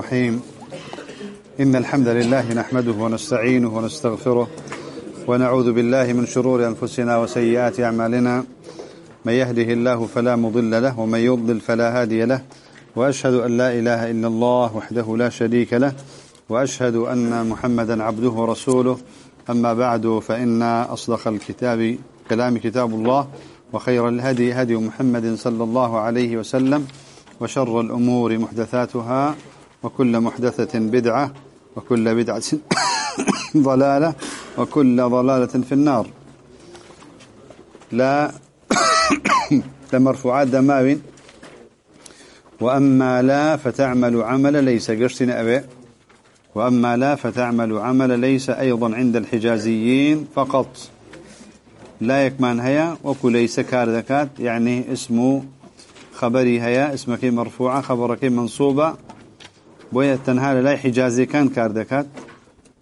الرحيم. إن الحمد لله نحمده ونستعينه ونستغفره ونعوذ بالله من شرور أنفسنا وسيئات أعمالنا. من يهده الله فلا مضل له ومن يضلل فلا هادي له. وأشهد أن لا إله إلا الله وحده لا شريك له. وأشهد أن محمدا عبده ورسوله. أما بعد فإن أصدق الكتاب كلام كتاب الله وخير الهدي هدي محمد صلى الله عليه وسلم وشر الأمور محدثاتها وكل محدثة بدعة وكل بدعة ضلالة وكل ضلالة في النار. لا لمرفوعات دماوين وأما لا فتعمل عمل ليس قرسنا أبي. وأما لا فتعمل عمل ليس أيضا عند الحجازيين فقط. لا يكمان هيا وكل ليس كاردكات يعني اسمه خبري هيا اسمك مرفوعة خبرك منصوبة. بويا تنهال لا حجازي كان كاردكات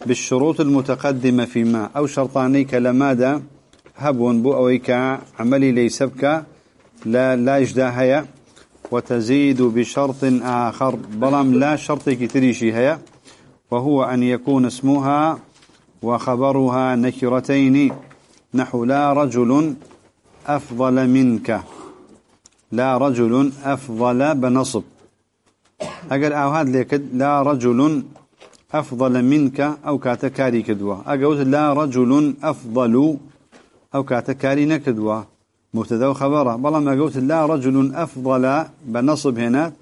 بالشروط المتقدمة فيما أو شرطاني كلمادا هبون بو عملي ليس بك لا لا هيا وتزيد بشرط آخر بلام لا شرط كتريشي هيا وهو أن يكون اسمها وخبرها نكرتين نحو لا رجل أفضل منك لا رجل أفضل بنصب. أقل أوهاد ليكد لا رجل أفضل منك أو كاتكاري كدوا أقول لا رجل أفضل أو كاتكاري نكدوا مبتدا وخبرة. بلا ما قلت لا رجل أفضل بنصب هنا.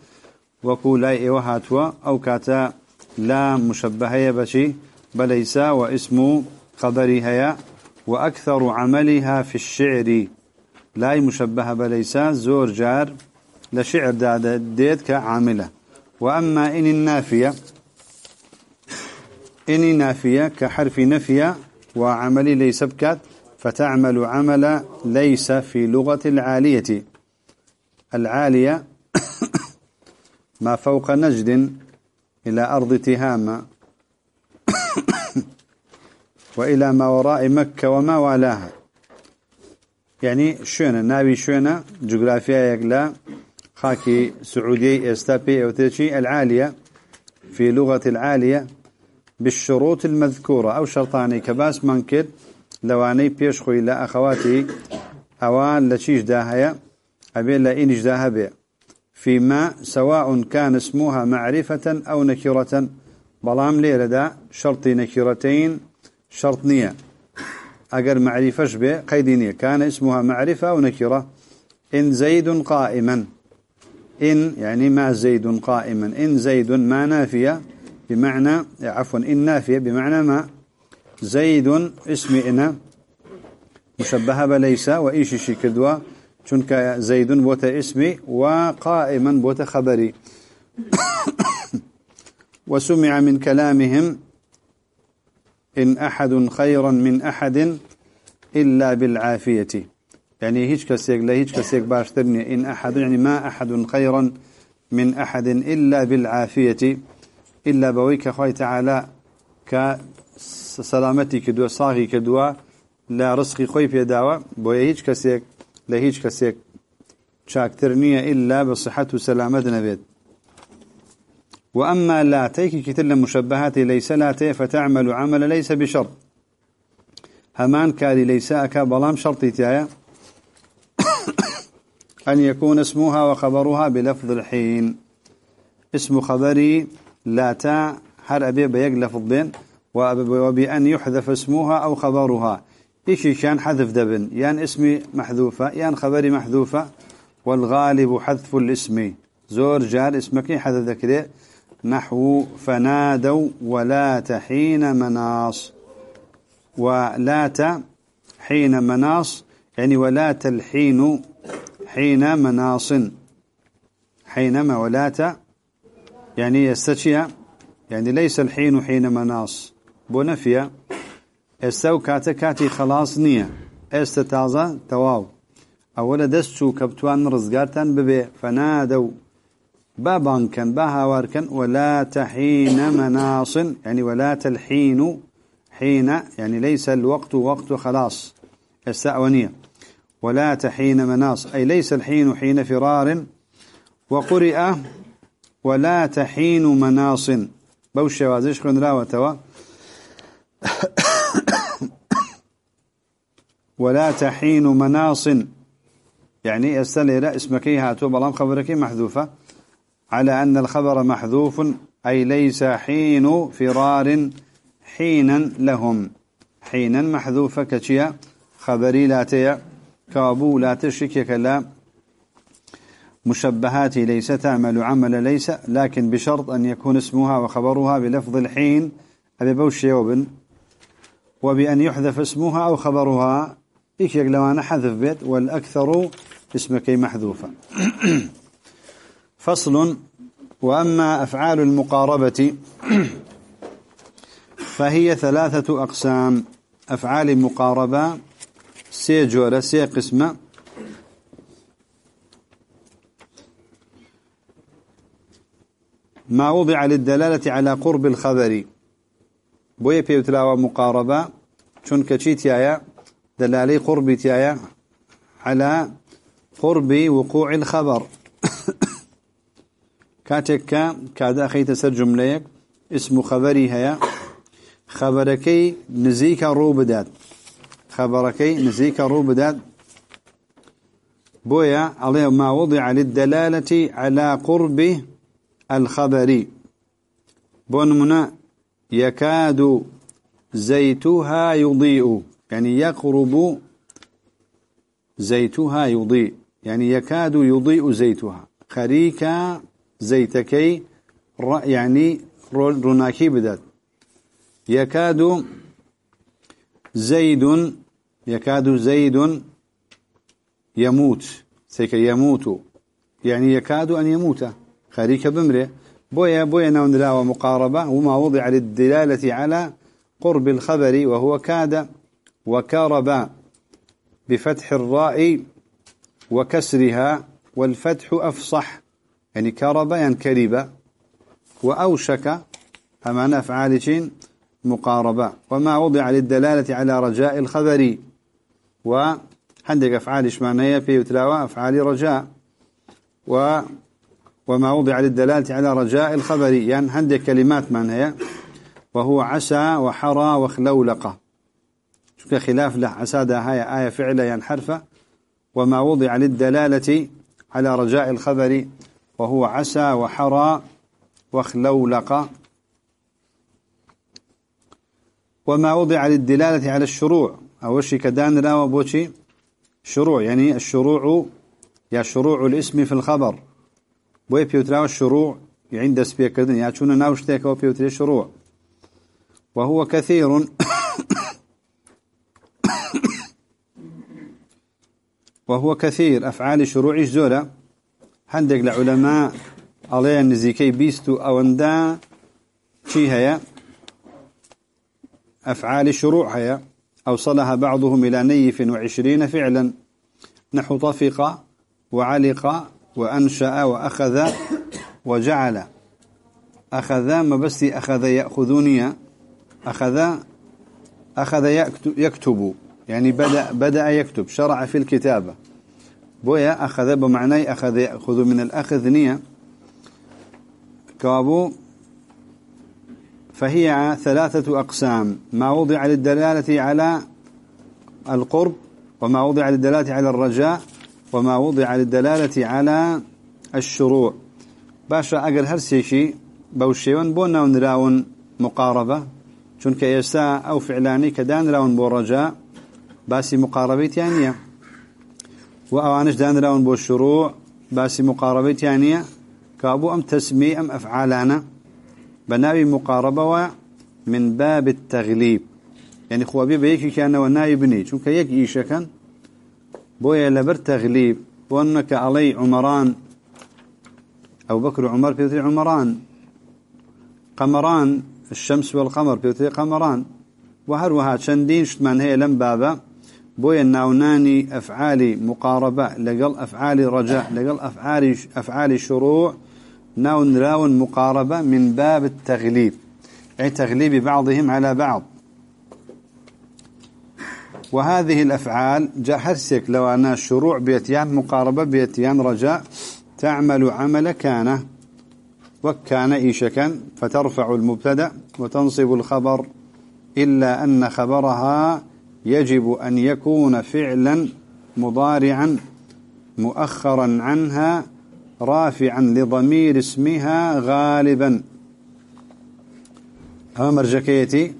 وكولاي وهاتوا أو كاتا لا مشبهية بشي. بليس واسم خبري هيا وأكثر عملها في الشعر. لا مشبه بليس زور جار. لشعر داد ديت كعاملة وأما إن النافية إن نافية كحرف نفية وعملي ليس بكات فتعمل عمل ليس في لغة العالية. العالية ما فوق نجد إلى أرض تهامة. وإلى ما وراء مكة وما والاها. يعني شونا نابي شونا جغرافيا يقلا خاكي سعودي إستابي أو تشي العالية في لغة العالية بالشروط المذكورة. أو شرطاني كباس منكد لواني بيش خوي لا أخواتي أوان لشيش داهية أبي لا إنش داها فيما سواء كان اسمها معرفة أو نكرة بلام ليرة دا شرط نكرتين شرط نية. أجر معرفة به قيدينية كان اسمها معرفة أو نكرة إن زيد قائما. إن يعني ما زيد قائما. إن زيد ما نافية بمعنى عفوا إن نافية بمعنى ما. زيد اسم إن مشبهة بليس وإيش شي كدوا چونکە زيد بووە اسمی وقائما بووە خبری. وسمع من كلامهم إن أحد خيرا من أحد إلا بالعافية. يعني هیچ کەسێک لە هیچ کەسێک باشتر نییە إن أحد يعني ما أحد خيرا من أحد إلا بالعافية إلا بويك خوي تعالى كسلامتي كدوا صاغي كدوا لا رزقي خوي في دعوة بويا هيج كسيك لا هيج كسيك. شاكترنية إلا بصحة وسلامتنا بيت وأما لا تيك كتل مشبهات ليس لا تي فتعمل عمل ليس بشرط همان كاري ليس أكا بلام شرطي تايا أن يكون اسمها وخبرها بلفظ الحين. اسم خبري لا تا هر أبي بيق لفظ بين وبأن يحذف اسمها أو خبرها. إيش كان حذف دبن يان اسمي محذوفة يان خبري محذوفة. والغالب حذف الاسم. زور جار اسمك حذف ذكره نحو فنادوا ولات حين مناص. ولات حين مناص يعني ولات الحين حين مناص. حينما ولات يعني يستشيا يعني ليس الحين حين مناص. بنفيا استو كاتا كاتي خلاص نية. استتازا تواو. أولا دستو كبتوان رزقاتان ببي فنادوا بابان كان ولا تحين مناص يعني ولا تلحين حين يعني ليس الوقت وقت خلاص. السأونية ولا تحين مناص. أي ليس الحين حين فرار. وقرئ ولا تحين مناص. بوش وازش خن راوتوا ولا تحين مناص. يعني استلي اسمك هاتو بلام خبرك محذوفة؟ على أن الخبر محذوف. أي ليس حين فرار. حينا لهم. حينا محذوفة كتيا خبري لا تيا. كابو لا تشك لا. مشبهات ليس تعمل عمل ليس لكن بشرط أن يكون اسمها وخبرها بلفظ الحين أبي بوشي وبن وبأن يحذف اسمها أو خبرها إيك لو أنا حذف بيت والأكثر اسمك محذوفة فصل. وأما أفعال المقاربة فهي ثلاثة أقسام. أفعال مقاربة سيجورة سي قسمة. ما وضع للدلالة على قرب الخبر. بويا بيوتلاوى مقاربة. چون كشيتيايا دلالي قرب تيايا على قرب وقوع الخبر. كاتك كاد أخيت سر جمليك اسم خبري هيا خبركي نزيك روبدات خبركي نزيك روبدات بويا عليه ما وضع للدلالة على قرب الخبر. بونمنا يكاد زيتها يضيء. يعني يقرب زيتها يضيء. يعني يكاد يضيء زيتها. خريكا زيتكي يعني رناكي بدات يكاد زيد يكاد زيد يموت. سيك يموت. يعني يكاد أن يموت. خريك بمره. بويا بويا نوندلا ومقاربة. وما وضع للدلالة على قرب الخبر. وهو كاد وكارب بفتح الراء وكسرها. والفتح أفصح. يعني كرب يعني كرب. وأوشك. أمان أفعال مقاربة. وما وضع للدلالة على رجاء الخبر. وعندك أفعال إشمانية في وتلاوة أفعال رجاء. و وما وضع للدلالة على رجاء الخبر يعني عندك كلمات معناها وهو عسى وحرى وخلولقة شوف خلاف له عسى ده هاي آية فعلة يعني حرفة. وما وضع للدلالة على رجاء الخبر وهو عسى وحرى وخلولق وما وضع للدلالة على الشروع. أو شيء كدان لا وبوشي شروع يعني الشروع يا شروع الاسم في الخبر. بوي بيوتراو الشروع عند سبيكردن يا شونا ناوشتيك وبيوتري الشروع وهو كثير. وهو كثير أفعال شروع الزولة. عندك لعلماء عليه نزيكي بيستو أوندا شي هيا؟ أفعال الشروع هيا. أوصلها بعضهم إلى نيف وعشرين فعلا. نحو طفق وعلق وأنشأ وأخذ وجعل. أخذ ما بس أخذ يأخذوني. أخذ أخذ يكتب. يعني بدأ بدأ يكتب. شرع في الكتابة بويا أخذ بمعنى أخذ يأخذ من الأخذ نية كابو فهي ثلاثة أقسام. ما وضع للدلالة على القرب وما وضع للدلالة على الرجاء وما وضع للدلالة على الشروع. باشا أقل هرسيشي بوشيون بونا ونراون مقاربة. چونك يسا أو فعلاني كدان راون بو رجاء باسي مقاربة يعني وأوانش دان راون بو الشروع باسي مقاربة يعني كابو أم تسمي أم أفعالانا بناوي مقاربة من باب التغليب. يعني خوابي بيكي كان ونايبني چونك يك إيشا كان؟ بويا لبر تغليب. وأنك علي عمران. أو بكر عمر بيوتري عمران. قمران. الشمس والقمر بيوتري قمران. وهروها شندين شتمان هي لم بابا. بويا ناوناني أفعال مقاربة. لقل أفعال رجاء. لقل أفعال أفعال شروع. ناون راون مقاربة من باب التغليب. أي تغليب بعضهم على بعض. وهذه الأفعال جاء حرسك لو أنا شروع بيتيان مقاربة بيتيان رجاء تعمل عمل كان وكان إيشكا فترفع المبتدأ وتنصب الخبر إلا أن خبرها يجب أن يكون فعلا مضارعا مؤخرا عنها رافعا لضمير اسمها غالبا. أما مرجكيتي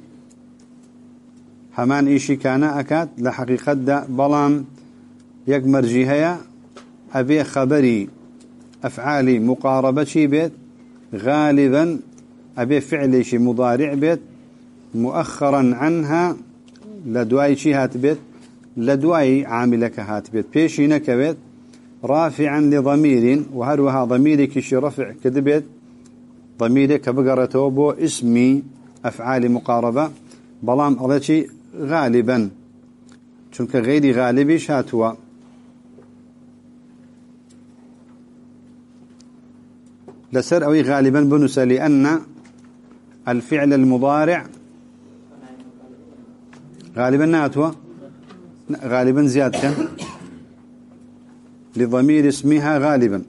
همان إيشي كان أكاد لحقيقة دا بلام يك مرجي أبي خبري أفعالي مقاربة بيت غالبا. أبي فعلي شي مضارع بيت مؤخرا عنها. لدواي شي هات بيت لدواي عاملك هات بيت. بيشي نكبت رافعا لضمير وهروها ضميرك شي رفع كذبت؟ ضميرك بقرته بو اسمي أفعال مقاربة. بلام أضيتي غالبا چونك غيري غالبي شاتوا لسر أوي غالبا بنس لأن الفعل المضارع غالبا ناتوا غالبا زيادة لضمير اسمها غالبا.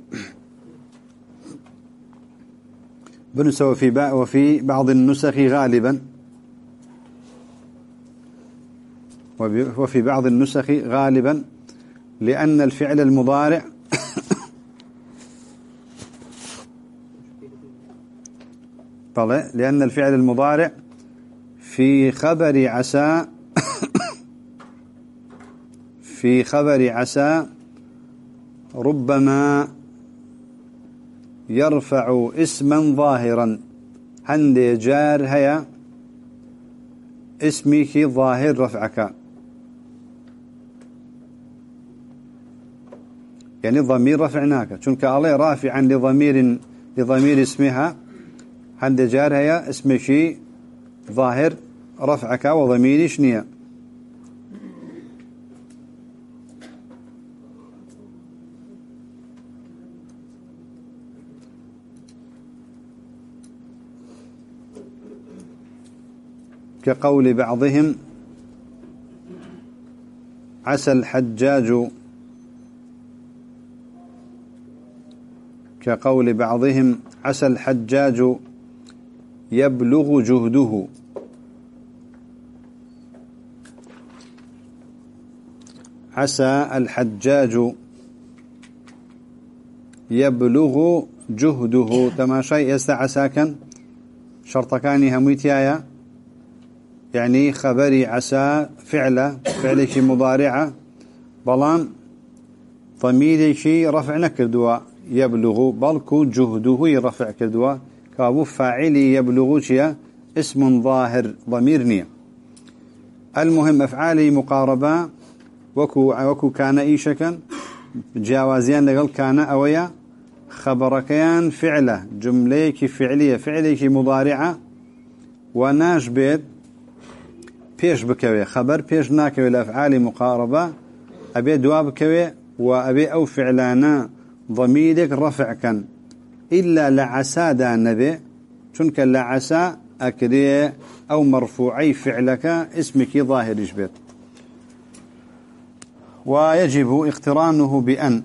بنس وفي وفي بعض النسخ غالبا. وفي بعض النسخ غالبا لأن الفعل المضارع طلع لأن الفعل المضارع في خبر عسى في خبر عسى ربما يرفع اسما ظاهرا. عند جار هيا اسمك ظاهر رفعك. يعني ضمير رفعناك. شنك الله رافعا لضمير لضمير اسمها. عند جار هيا اسم شيء ظاهر رفعك وضمير شنيا. كقول بعضهم عسى الحجاج كقول بعضهم عسى الحجاج يبلغ جهده. عسى الحجاج يبلغ جهده. تماشي يستعساكا شرطكاني هميتيايا يعني خبري عسى فعله فعل مضارعة. بلان ضمير شي رفع نكردوا يبلغ بلكو جهده يرفع كردوا كابو فاعلي يبلغ شيا اسم ظاهر ضمير نية. المهم أفعالي مقاربة وكو, وكو كان إيشكا جاوازيان لقل كان أويا. خبركيان فعله جمليك فعلية فعليك مضارعة. وناش بيت بيش بكوي خبر بيش ناكوي لأفعال مقاربة أبي دوا بكوي وأبي أو فعلانا ضميرك رفع كان إلا لعسى دا النبي چونك لعسى أكري أو مرفوعي فعلك اسمك ظاهر جبت ويجب اقترانه بأن.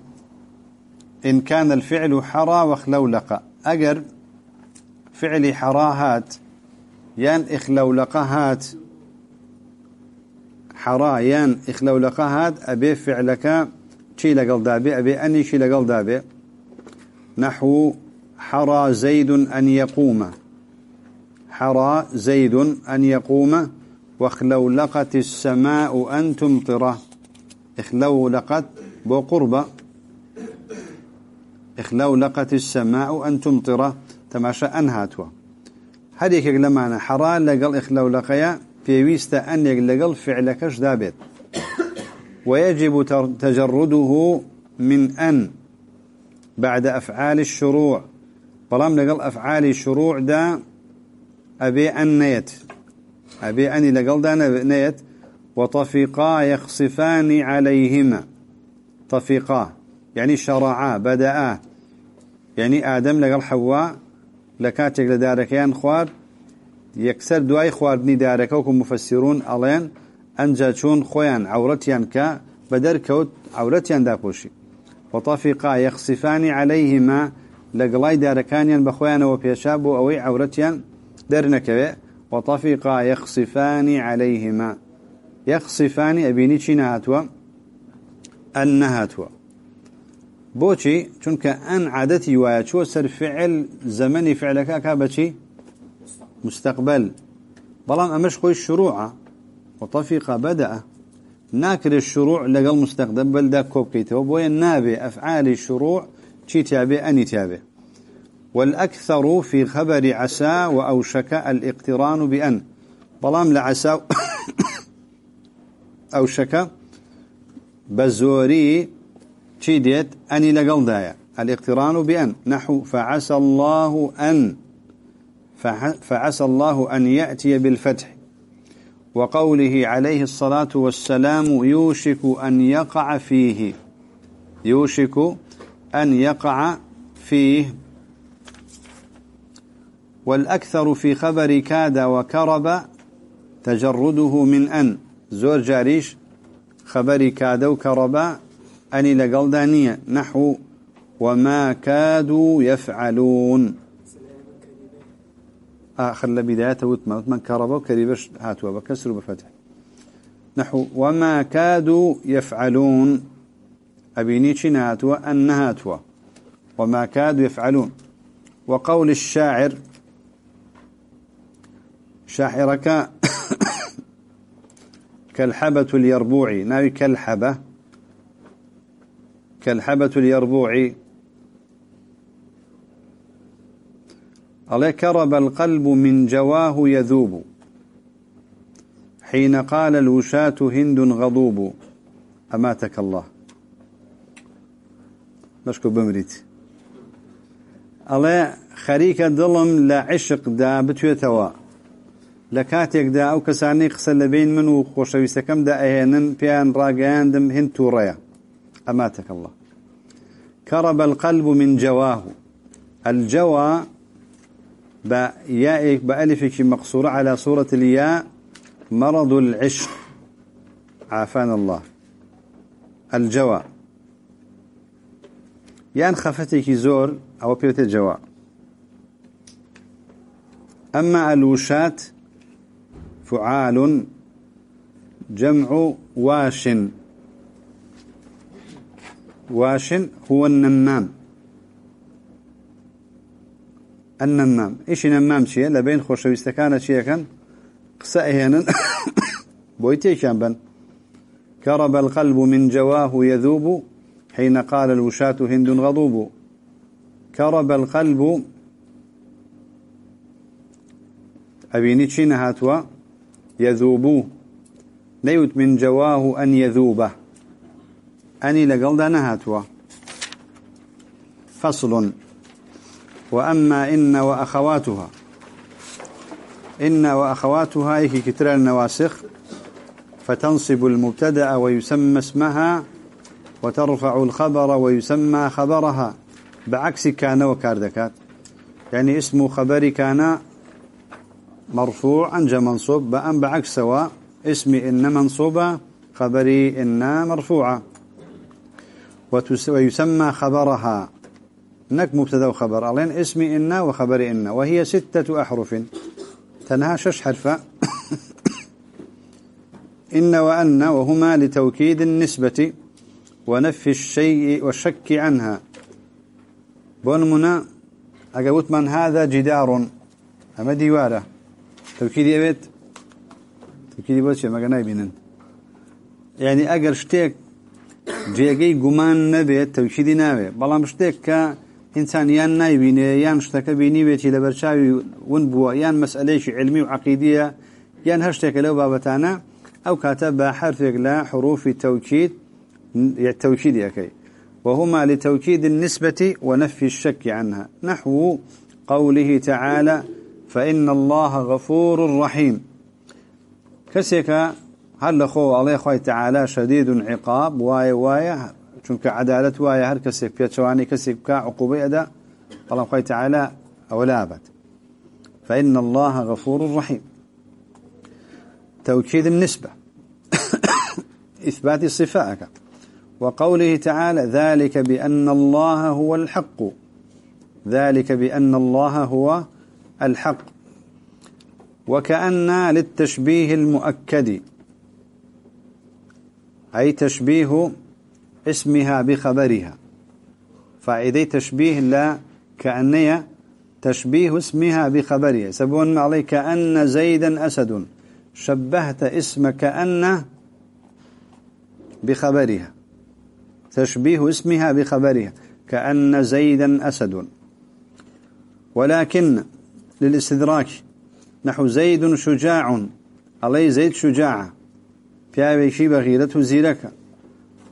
إن كان الفعل حرى وخلولق أجر فعل حراهات يان إخلولقهات حرى يان إخلولقهات أبي فعلك شي لقل دابي أبي أني شي لقل دابي. نحو حرى زيد أن يقوم. حرى زيد أن يقوم. واخلولقت السماء أن تمطره اخلولقت بقربة اخلولقت السماء أن تمطره تماشى أنهاتوا. هذيك لما حرى لقل اخلولقيا في ويست أن يقل فعلكش دابت. ويجب تجرده من أن بعد أفعال الشروع. بلام لقل أفعال الشروع دا أبي أن نيت. أبي أني لقل دا نيت. وطفقا يخصفان عليهما. طفقا يعني شرعا بدأا. يعني آدم لقل حواء لكاتك لداركيان خوار. یەکسەر دوای خواردنی دارەکە وکو مفسیرون ئەڵێن ئەنجا چۆن خۆیان عورەتیان کە بە دەرکەوت عورەتیان داپۆشی. وەتافیقا یەخسیفانی عەلەیهما لەگەڵای دارەکانیان بە خۆیانەوە پێشا بۆ ئەوەی عورەتیان دەرنەکەوێ. وەتافیقا یەخسیفانی عەلەیهما یەخسیفانی ئەبینی چی نهاتوە ئەن نەهاتوە بۆچی؟ چونکە ئەن عادەتی وایە چوە سەر فعل زەمەنی فعلەکە کا بەچی مستقبل. بلان أمش خوي الشروع وطفق بدأ ناكر الشروع لقل مستقبل دا كوب كيتو بويا نابي أفعال الشروع شي تابي أني تابي والأكثر في خبر عسى وأوشك الإقتران بأن. بلام لعسى أوشك بزوري تشيديت أني لقل دايا الإقتران بأن. نحو فعسى الله أن. فعسى الله أن يأتي بالفتح. وقوله عليه الصلاة والسلام يوشك أن يقع فيه. يوشك أن يقع فيه. والأكثر في خبر كاد وكرب تجرده من أن. زور جاريش خبر كاد وكرب أني لقل نحو وما كادوا يفعلون. آخر لبدايته وتما وتما كربا وكريبش هاتوا بكسر وبفتح نحو وما كادوا يفعلون. أبينيش ناتوا أن هاتوا وما كادوا يفعلون. وقول الشاعر شاعرك كالحبة اليربوعي. ناوي كالحبة؟ كالحبة اليربوعي. الله كرب القلب من جواه يذوب؟ حين قال الوشاة هند غضوب. أماتك الله. بشكو بمريت. الله خريك ظلم لا عشق دا بتويتوا. لكاتيك دا أو كساني قسل بين من وخوشويستكم دا أهينن بيان راقياندم هند توريا. أماتك الله. كرب القلب من جواه. الجوى بيائك بألفك مقصورة على صورة الياء مرض العشق. عافانا الله. الجوى يان خفتك زور أو بيوت الجوى أما الوشات فعال جمع واش. واش هو النمام. النمام. إيش نمام شيء؟ لبين خوشويستكانة شيء كان؟ قسأهينا بويتي كان كرب القلب من جواه يذوب حين قال الوشاة هند غضوب. كرب القلب. أبيني تشين هاتوا يذوب. ليوت من جواه أن يذوب. أني لقل دانا هاتوا فصل. وأما إن وأخواتها. إن وأخواتها إيكي كتر النواسخ فتنصب المبتدأ ويسمى اسمها وترفع الخبر ويسمى خبرها. بعكس كان وكاردكات. يعني اسم خبر كان مرفوع أنجى منصوب بأن بعكس سواء اسم إن منصوبة خبري إن مرفوعة. ويسمى خبرها. نك مبتدا وخبر. ألين اسمي إنا وخبر إنا. وهي ستة أحرف. تنها شش حرفة إن وأن وهما لتوكيد النسبة ونفي الشيء والشك عنها. بونمنا أقوت من هذا جدار. أما ديوارة توكيد يبيت؟ توكيد بوشي ما قناي بينن يعني أقر شتيك جيجي قمان نبيت توكيدي نابي شتيك كا إنسان يان اشتكى بيني بيتي لبرشاوي ونبوا يان مسألة علمي وعقيدية يان هشتك لو بابتانا أو كاتب حرفك لا حروف التوكيد التوكيد يكي وهما لتوكيد النسبة ونفي الشك عنها. نحو قوله تعالى فإن الله غفور رحيم. كسيك هل خو الله تعالى شديد عقاب واي واي چونك عدالة وايا هر كسيك بيتشواني كسيك بكا عقوبة أدا الله خوي تعالى أولابت فإن الله غفور رحيم. توكيد النسبة. إثبات صفائك. وقوله تعالى ذلك بأن الله هو الحق. ذلك بأن الله هو الحق. وكأن للتشبيه المؤكد. أي تشبيه اسمها بخبرها. فإذا تشبيه لا كأنية تشبيه اسمها بخبرها. سبون عليه كأن زيدا أسد. شبهت اسم كأن بخبرها. تشبيه اسمها بخبرها. كأن زيدا أسد. ولكن للاستدراك نحو زيد شجاع. علي زيد شجاع. پیاوی شی بغیرت و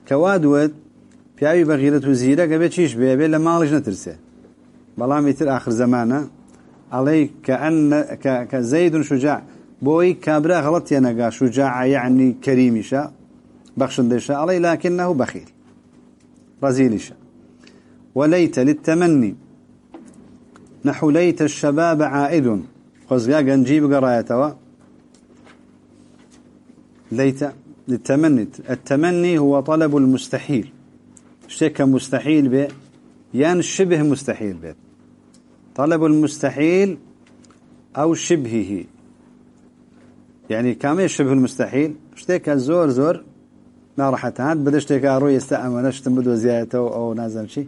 زیرکه کوادوت پیاوی بغیرت و زیرکه به چیش به به لمالش نترسه بلام يتر آخر زمانه علي كأن كزيد شجاع بوي كابرا غلط ينقا شجاع يعني كريمشا بخشندشا علي لكنه بخيل رزيلشا وليت للتمني نحو ليت الشباب عائد. خزقا قنجيب قرايته ليت للتمني. التمني هو طلب المستحيل. شيء مستحيل به يان شبه مستحيل به طلب المستحيل أو شبهه. يعني كم شبه المستحيل. اشتيك زور زور ما راح تهان بدش تيك أرو يستأمن. اشتم بدو زيادته أو نازل شيء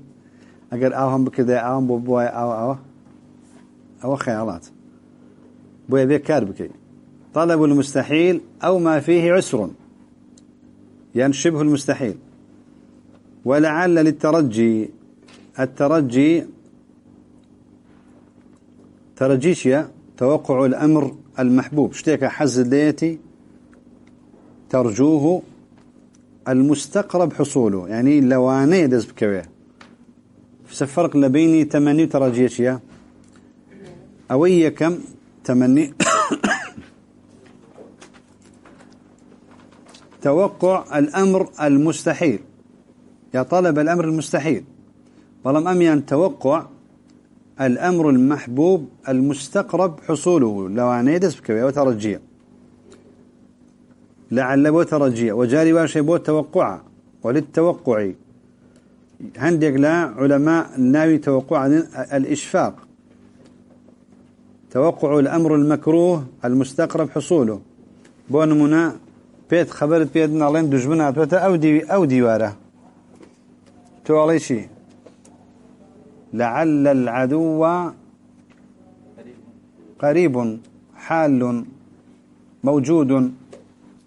أجر أوهم بكذا أوهم ببوي أو أو. أو خيالات. بوي بيك كار بكي طلب المستحيل أو ما فيه عسر. ينشبه المستحيل. ولعل للترجي الترجي ترجيشيا توقع الأمر المحبوب. شتيك حز الليتي ترجوه المستقرب حصوله. يعني لواني دز بكويه فرق لبيني تمني ترجيشيا. أوي كم؟ تمني توقع الأمر المستحيل. يا طلب الأمر المستحيل. ولم أميان توقع الأمر المحبوب المستقرب حصوله. لو عنيدس بكوية وترجية لعل بو ترجية وجاري واشي بو توقع وللتوقع. هندق لا علماء ناوي توقع الإشفاق. توقع الأمر المكروه المستقرب حصوله. بو نمنا بيت خبرت بيت نالين دجمنات أو دي أو ديواره تو علي شي لعل العدو قريب حال موجود.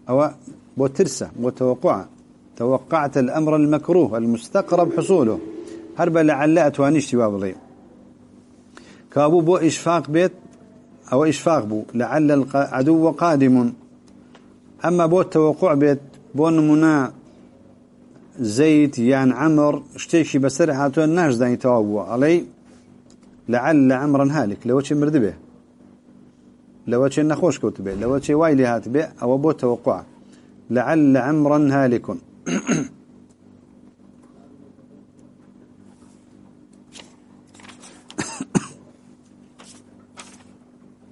أو بوترسة بوتوقع توقعت الأمر المكروه المستقرب حصوله. هرب لعل أتوانيش تباب كابو بو إشفاق بيت أو إشفاق بو لعل العدو قادم. أما بو التوقع بيت بو نمنا زيد يعني عمر اشتيشي بسر هاتو الناس داني توابوا علي؟ لعل عمرا هالك. لو شي مرد به. لو شي نخوش كوت به. لو شي وايلي هات به. أو بو توقع لعل عمرا هالك.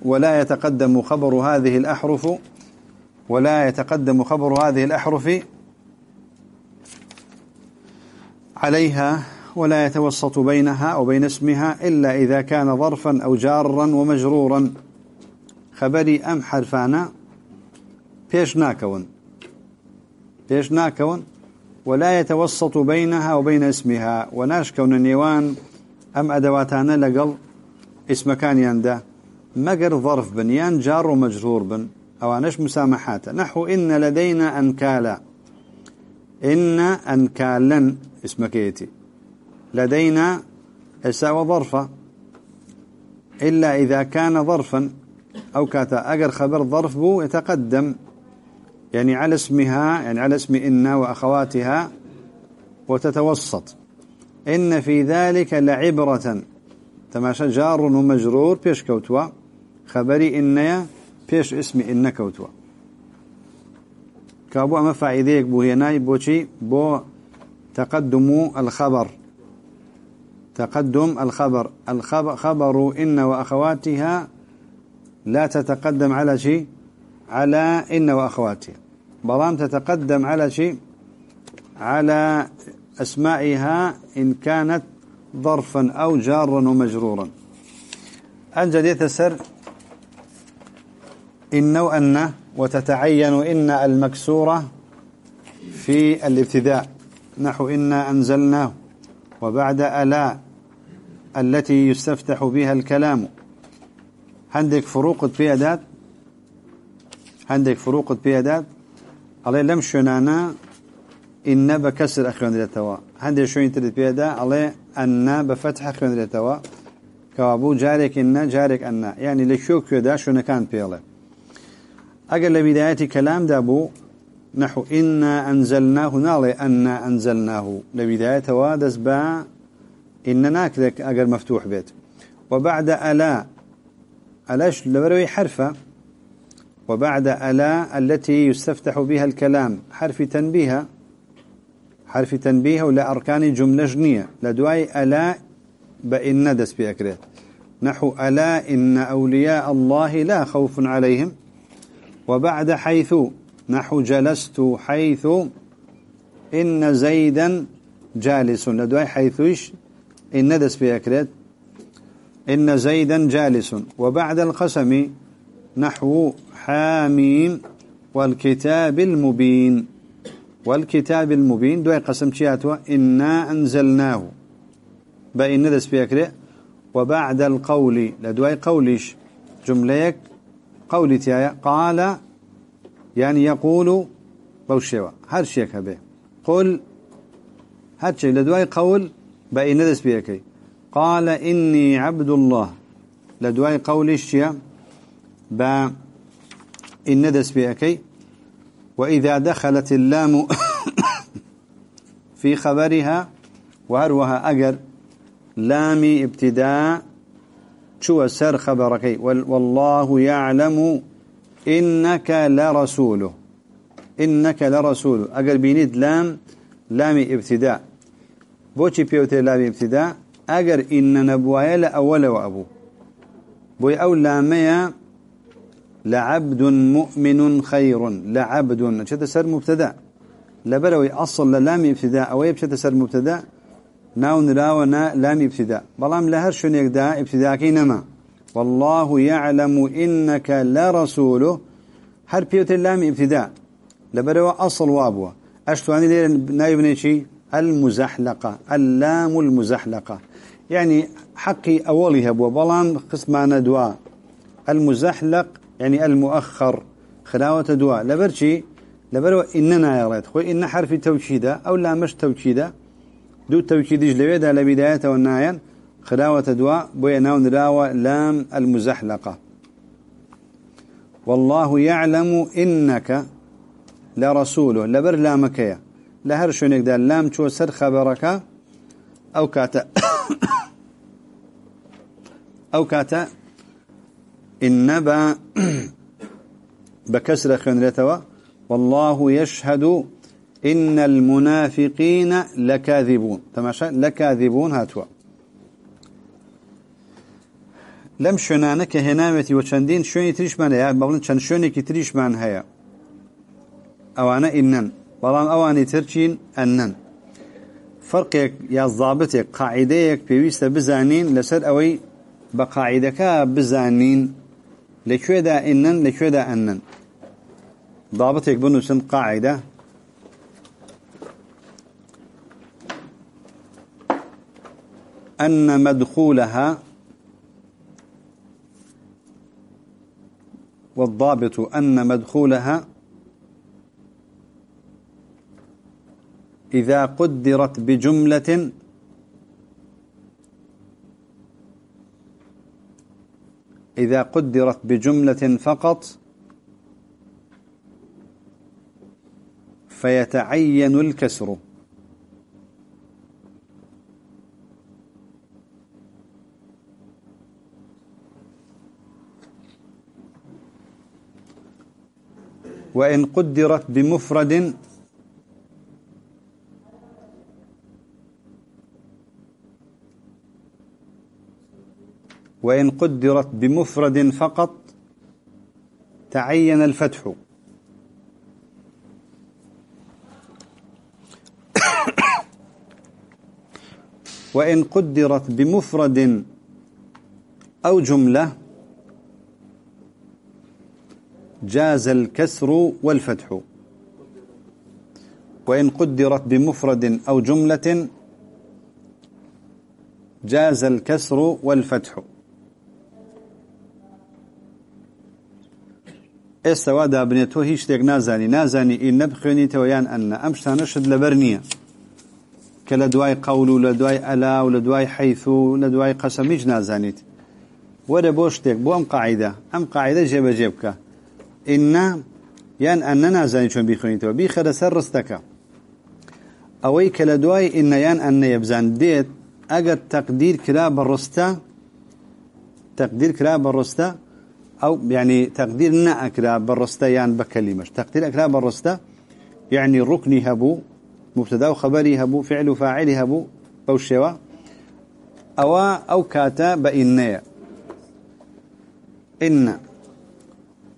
ولا يتقدم خبر هذه الأحرف ولا يتقدم خبر هذه الأحرف عليها ولا يتوسط بينها أو بين اسمها إلا إذا كان ظرفا أو جارا ومجرورا. خبري أم حرفانا؟ بيش ناكون. بيش ناكون. ولا يتوسط بينها وبين اسمها. وناش كون النيوان أم أدواتانا لقل اسم كان ينده مقر ظرف بنيان جار ومجرور بن. أوانش مسامحات. نحو إن لدينا أنكالا. إن أنكالا اسمك يتي لدينا إساء ظرفة إلا إذا كان ظرفا أو كاتا. أجر خبر ظرف بو يتقدم. يعني على اسمها يعني على اسم إن وأخواتها وتتوسط. إن في ذلك لعبرة. تماشى جار ومجرور بيش كوتوا خبري إنيا بيش اسم إن كوتوا كابو أما فائديك بو هنا بوشي بو تقدم الخبر. تقدم الخبر. الخبر خبر إن وأخواتها لا تتقدم على شيء على إن وأخواتها. برام تتقدم على شيء على أسمائها إن كانت ظرفا أو جارا ومجرورا أنجد سر إن وأن وتتعين إن المكسورة في الابتداء. نحو إنا أنزلناه وبعد ألا التي يستفتح بها الكلام. عندك فروق بيادات عندك فروق بيادات علي لم شنانا إن بكسر أخيون لتوا عندك شوين تريد بيادا علي أن بفتح أخيون لتوا كوابو جارك إن جارك أن. يعني لشو كيدا شو كان بيالي أقل لبداية كلام دابو نحو إنا أنزلناه نالي أنا أنزلناه. لبداية وادس با إننا كذلك أقل مفتوح بيت وبعد ألا ألاش لبروي حرفة وبعد ألا التي يستفتح بها الكلام. حرف تنبيه حرف تنبيه ولا أركان جملة جنية. لدواي ألا بإن دس بأكريت. نحو ألا إن أولياء الله لا خوف عليهم. وبعد حيث نحو جلست حيث إن زيدا جالس. لدواي حيث إيش؟ إن دس بأكريت إن زيدا جالس. وبعد القسم نحو حاميم والكتاب المبين. والكتاب المبين دوي قسم تشياتوا إنا أنزلناه. بأن ندس بيكري وبعد القول لدوي قوليش جمليك قولي تيايا قال يعني يقول بوشيوا هر شيء به قل هر شيء لدوي قول بأن ندس بيكري قال إني عبد الله. لدواي قولي الشيء با إن ندس بأكي وإذا دخلت اللام في خبرها وهروها أجر لام ابتداء شو سر خبرك؟ والله يعلم إنك لرسوله. إنك لرسوله. أجر بينيد لام لام ابتداء. بوشي بيوتي لام ابتداء. أجر إن نبوايا لأول وأبو. بوي أو لاميا لعبد مؤمن خير. لعبد. شد سر مبتدأ؟ لبلوي أصل للام ابتداء. أو يبشد سر مبتدأ؟ ناو نراونا لام ابتداء. بلام لهر شن يقدا ابتداء كينما والله يعلم إنك لرسوله. هر بيوت اللام ابتداء. لبلوي أصل وابوه أشتواني ليه نايبني شي المزحلقة. اللام المزحلقة. يعني حقي أولها بو بلان قسمان دواء المزحلق يعني المؤخر. خلاوة دواء لبرشي؟ لبرو إننا يا ريت. خوي إن حرف توكيدة أو لا مش توكيدة دو توكيد جلوية على بداية والنهاية خلاوة دواء بو ناون راوة لام المزحلقة. والله يعلم إنك لرسوله. لبر لامك لهر شونك دا لام شو سر خبرك أو كاتا أو كاتا إنبا بكسر خنرتوا والله يشهد إن المنافقين لكاذبون. تماشا لكاذبون هاتوا. لم شنانك هنامتي وشندين شوني تريش من هيا؟ بقولن شن شوني كي تريش من هيا أوانا إنن بلان أواني ترشين أنن فرقك يا ضابطك قاعديك بيويست بزانين لسر أوي بقاعدك بزانين لكودا إنن لكودا أنن ضابطك بنوسن قاعدة أن مدخولها والضابط أن مدخولها إذا قدرت بجملة إذا قدرت بجملة فقط فيتعين الكسر. وإن قدرت بمفرد وإن قدرت بمفرد فقط تعين الفتح. وإن قدرت بمفرد أو جملة جاز الكسر والفتح. وإن قدرت بمفرد أو جملة جاز الكسر والفتح. ئێستا دابنێت تۆ هیچ شتێک نازانی نازانی ئین نەبخوێنیتەوە یان ئەنە ئەم شتانەشت لەبەر نییە کە لە دوای قەول و لە دوای ئەلا و لە دوای حیث و لە دوای قەسەمیش ئینە یان ئەنە نازانی چۆن بیخوێنیتەوە بیخەرە سەر ڕستەکە ئەوەی کە لە دوای ئینەیان ئەنەیە بزان دێت ئەگەر تەقدیر کرا بە ڕستە تەقدیر کرا بە ڕستە أو يعني تقدير نأكرا بالرستا يعني بكلمة. تقدير أكرا بالرستا يعني ركني هبو مبتدا وخبري هبو فعل فاعل هبو أو شوا. أو أو كاتا بإنيا إن.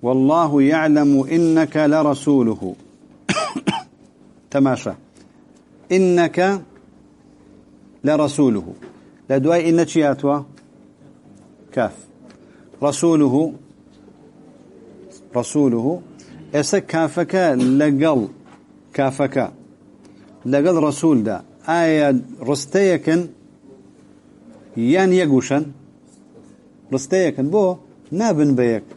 والله يعلم إنك لرسوله. تماشى. إنك لرسوله. لدواي إن تشياتوا كاف. رسوله. رسوله. اسا كافك لقل. كافك. لقل رسول دا. آية رستيكن يان يقوشن. رستيكن بو نابن بيك.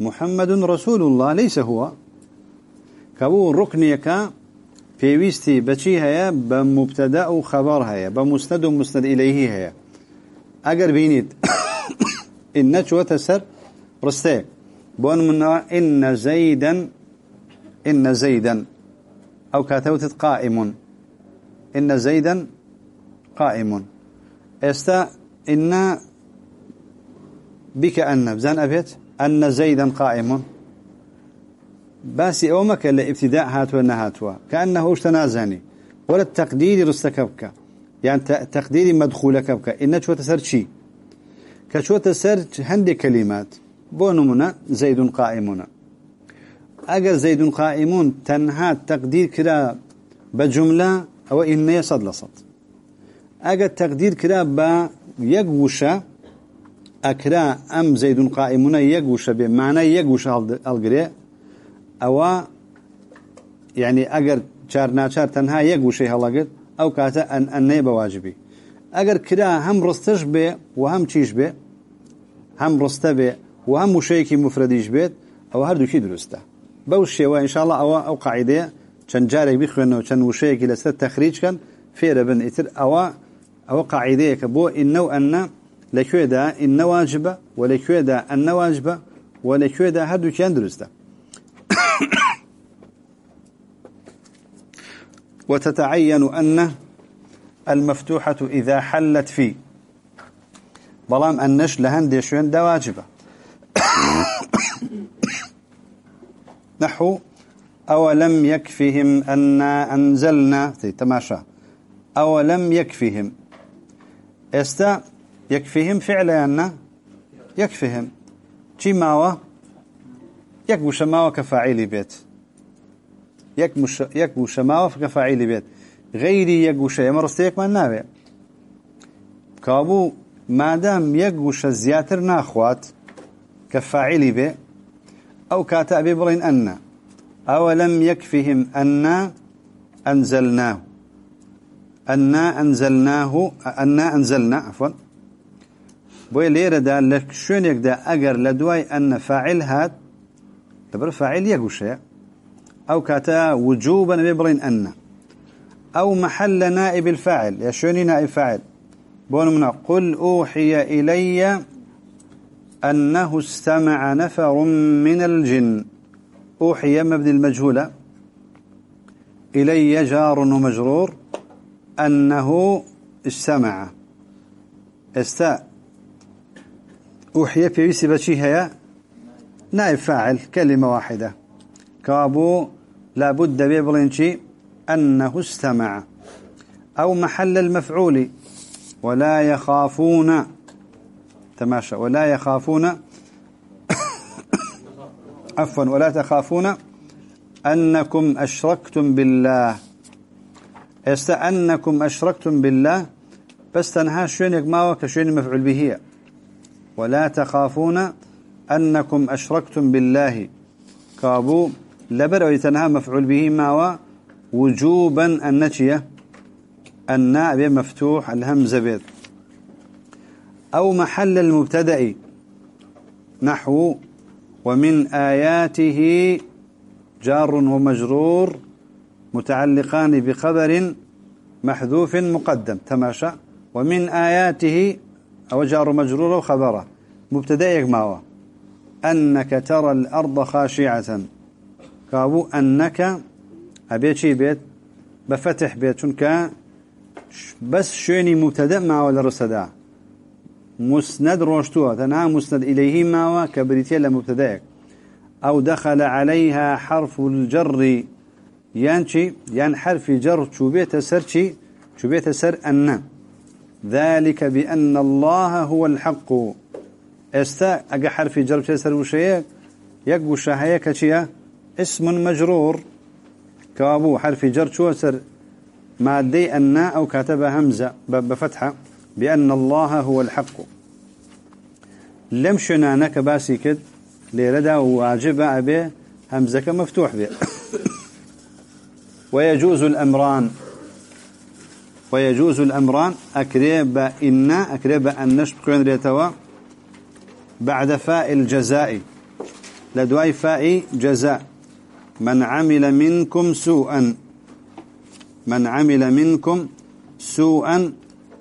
محمد رسول الله ليس هو. كبو ركنيك ويستي بچي هيا بمبتدا وخبر هيا بمستند ومستند اليه هيا اگر بينيت ان نشوة تسر رستيك بون من إن زيدا إن زيدا أو كاتوت قائم إن زيدا قائم استا إن بك أن بزان أبيت أن زيدا قائم. باسي أومك لابتداء هاتوا هاتوا. كأنه وش تنازاني ولا التقدير رستكبك يعني تقدير مدخولك بك. إن شو تسرت شي كشو تسرت هندي كلمات. بونمنا زيد قائمون اگر زيد قائمون تنها تقدير كرا بجملة أو إن يصد لصد اگر تقدير كرا بيقوشا أكرا أم زيد قائمون يقوشا بمعنى يقوشا القري أو يعني اگر چار ناچار تنها يقوشي هلاقت أو كاتا ان أن بواجبي اگر كرا هم رستش به وهم چيش به هم رسته به و هم مشيكي مفرديش بيت أو هر دوكي درسته. بوشي وان شاء الله أو أو قاعدة چند جارك بيخوينو چند مشيكي لسر تخريج كان بن اتر أو أو قاعدة كبو إنه أن لكودا إن واجبه ولكودا أن واجبه ولكودا هر دوكي درسته وتتعين أن المفتوحة إذا حلت في. بلام النش لهندي شوين دا واجبة. نحو أولم يكفهم أن أنزلنا تماشى أولم يكفهم. إستا يكفيهم فعلا أن يكفيهم. شي ماوى؟ يكبو شماوى كفاعيلي بيت. يكبو شماوى كفاعيلي بيت. غيري يكبو شيء مرستيك من نابع كابو مادام يكبو زياتر ناخوات كفاعلي به أو كاتب بلين أن أولم يكفهم أن أنزلناه. أن أنزلناه أن أنزلنا عفوا. بوي ليرة دا لك شون يكدا أجر لدواي أن فاعل هات دبر فاعل يقوشي أو كاتا وجوبا ببرين أن أو محل نائب الفاعل يا شوني نائب فاعل. بون منا قل أوحي إلي أنه استمع نفر من الجن. أوحي مبني المجهولة. إلي جار ومجرور أنه استمع. استاء أوحي في بشي هي؟ نائب فاعل كلمة واحدة. كابو لابد بيبلنشي أنه استمع. أو محل المفعول. ولا يخافون. تماشى. ولا يخافون. عفوا. ولا تخافون. أنكم أشركتم بالله. أنكم أشركتم بالله؟ بس تنها شوينك ما كشوين مفعول به. ولا تخافون أنكم أشركتم بالله. كابو لبر ويتنها مفعول به ما وجوبا النتية الناء مفتوح الهمزة بيت أو محل المبتدأ. نحو ومن آياته جار ومجرور متعلقان بخبر محذوف مقدم. تماشى. ومن آياته أو جار مجرور وخبره مبتدأ ماوا أنك ترى الأرض خاشعة. كابو أنك أبيت شي بيت بفتح بيت شنك بس شوني مبتدأ ما ولا رصدا مسند روشتوها تنها مسند إليه ما كبريتيا لمبتدأك أو دخل عليها حرف الجر. يانشي يان حرف جر. شوبيت سر شي؟ شوبيت سر أن. ذلك بأن الله هو الحق. استا أجا حرف جر سر وشيء يقو شهية كشيا اسم مجرور. كابو حرف جر شو سر مادي أن أو كاتب همزة بفتحة بأن الله هو الحق. لم شنانك باسي كد ليردا واجب أبي همزك مفتوح به ويجوز الأمران. ويجوز الأمران أكريب إن أكريب أن نشبكون ريتوا بعد فاء الجزاء. لدواي فاء جزاء. من عمل منكم سوءا. من عمل منكم سوءا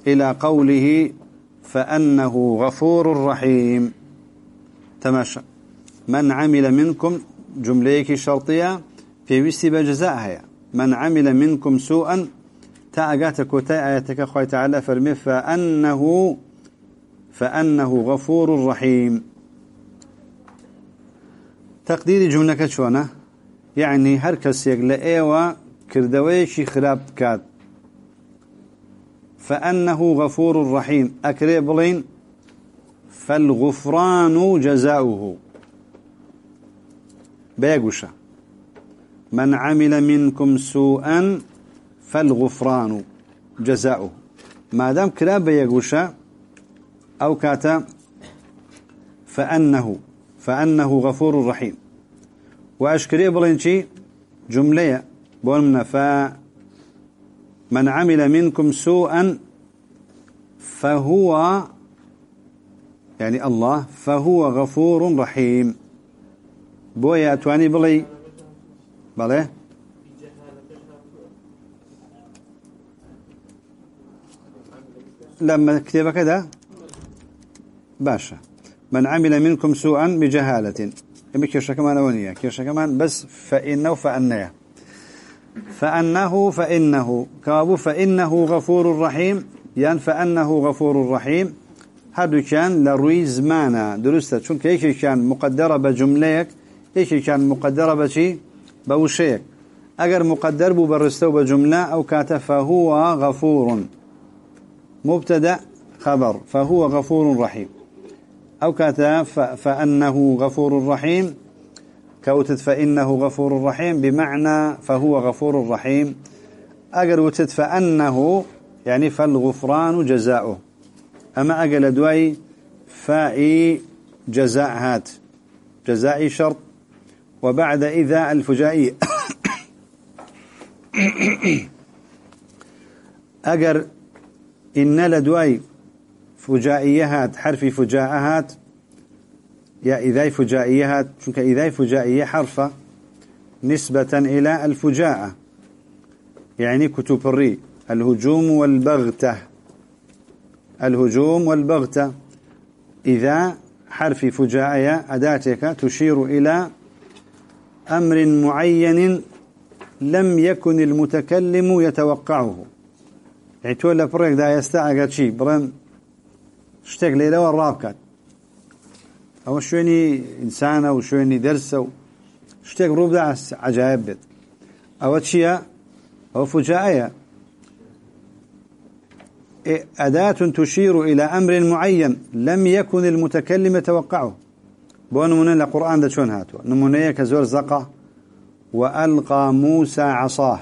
إلى قوله فأنه غفور رحيم. تماشى. من عمل منكم جمليك شرطية في وستي بجزاء من عمل منكم سوءا. تاقاتك وتا آياتك خوي تعالى فرمي فأنه فأنه غفور رحيم. تقدير جملة شونا يعني هركس يقل أيوه كردويشي خراب كات فأنه غفور رحيم أكريبلين فالغفران جزاؤه. بيقوشا من عمل منكم سوءا فالغفران جزاؤه. ما دام كلاب بيقوشا أو كاتا فأنه فأنه غفور رحيم. وأشكري بلينشي جملة بولمنا فا من عمل منكم سوءا فهو يعني الله فهو غفور رحيم. بويا أتواني بلي؟ بلي؟ لما كتب كذا باشا. من عمل منكم سوءا بجهالة. يمكن كيرش كمان كيرش كمان بس فإنه فأنية. فأنه فإنه. كابو فإنه غفور رحيم. يعني فأنه غفور رحيم. هذا كان لروي زمانا درسته. شون كيش كان مقدرة بجمليك؟ إيش كان مقدرة بشي؟ بوشيك. أجر مقدر بو بجملة أو كات فهو غفور. مبتدأ خبر. فهو غفور رحيم. أو كات فأنه غفور رحيم. كوتت فإنه غفور رحيم بمعنى فهو غفور رحيم. أجر وتت فأنه يعني فالغفران جزاؤه. أما أجل دواي فائي جزاء هات. جزائي شرط. وبعد إذا الفجائية أجر إن لدواي فجائية حرف فجاء يا إذا فجائية شنك إذا فجائية حرف نسبة إلى الفجاءة. يعني كتب الري الهجوم والبغتة. الهجوم والبغتة. إذا حرف فجائية أداتك تشير إلى أمر معين لم يكن المتكلم يتوقعه. يعني تولى فرق دا يستعقد شيء برم اشتاق ليلة والرابكات أو شويني إنسان أو شويني درس أو اشتاق روب دا عجائب بيت أو تشيا أو فجائية أداة تشير إلى أمر معين لم يكن المتكلم يتوقعه. بو نمونه لقرآن ده شون هاتوا نمونه كزور زقة وألقى موسى عصاه.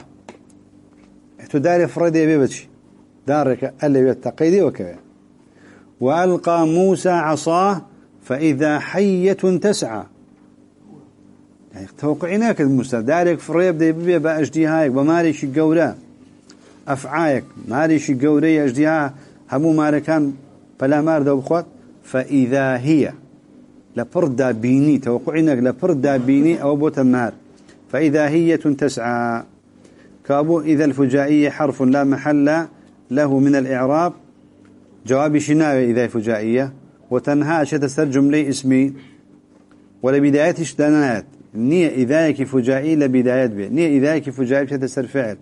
فريد يبي بتشي دارك اللي يتقيدي وكذا وألقى موسى عصاه فإذا حية تسعى. يعني توقعناك موسى دارك فريب دي ببي بأجديهايك بماريش القورة أفعايك ماريش القورة أجديها همو ماركان بلا مار دو بخوات. فإذا هي لبردا بيني توقعناك لبردا بيني أو بوت النار فإذا هي تسعى. كابو إذا الفجائية حرف لا محل له من الإعراب. جواب شناوي إذا فجائية وتنهى تسر جملة اسمي. ولا بداية دانات نية إذاك فجائي لبداية بي نية إذاك فجائي تسر فعل.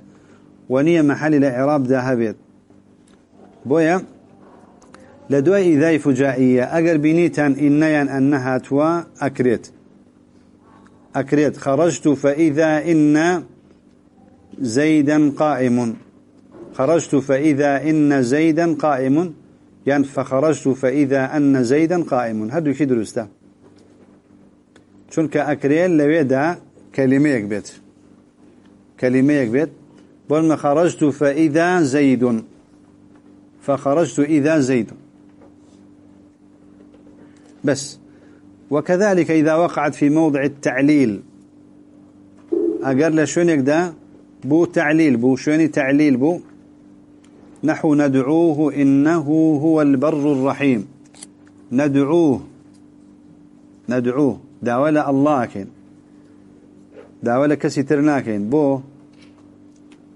ونية محل الإعراب ذهبت بويا لدوي إذا فجائية أقر بنيتان إنيا أنها توا أكريت. أكريت خرجت فإذا إن زيدا قائم. خرجت فإذا إن زيدا قائم. يعني فخرجت فإذا أن زيدا قائم. هذا شي درسته چونك أكريل لويدا كلمة يكبت. كلمة يكبت. بل خرجت فإذا زيد. فخرجت إذا زيد. بس. وكذلك إذا وقعت في موضع التعليل. أقر لشونك ده بو تعليل بو. شوني تعليل بو. نحو ندعوه إنه هو البر الرحيم. ندعوه. ندعوه. داولة الله كين. داولة كسيترناكين بو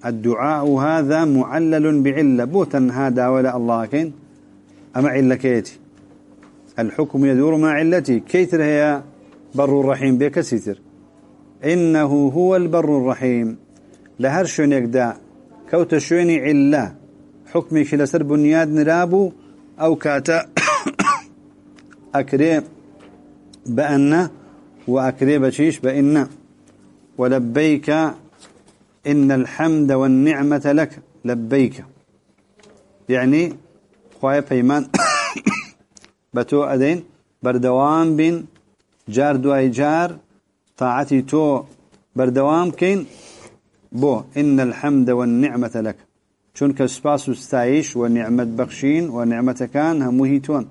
الدعاء هذا معلل بعلة. بو تنها داولة الله كين. أما علة كيتي. الحكم يدور مع علتي. كيتر هي بر الرحيم بكسيتر إنه هو البر الرحيم. لهر شونيك دا كوت شوني علة. حكمي لسر بنياد نرابو أو كاتا أكري بأن وأكري بشيش بإن. ولبيك إن الحمد والنعمة لك. لبيك. يعني خوايا بيمان بتو أدين بردوام بين جار دواي جار. طاعتي تو بردوام كين. بو إن الحمد والنعمة لك. چونك سباس استعيش ونعمة بخشين ونعمة كان همهيتون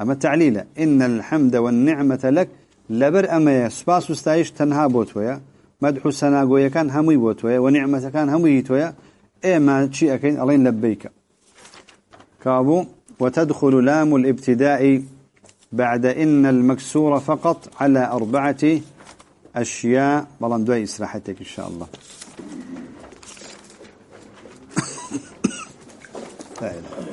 أما التعليل إن الحمد والنعمة لك لبر أما سباس استعيش تنها بوتويا مدح سناغويا كان همي بوتويا ونعمة كان همهيتويا إيه ما شيء أكين ألين لبيك كابو وتدخل لام الابتداء بعد إن المكسور فقط على أربعة أشياء. بلان دوي إسراحتك إن شاء الله لا إله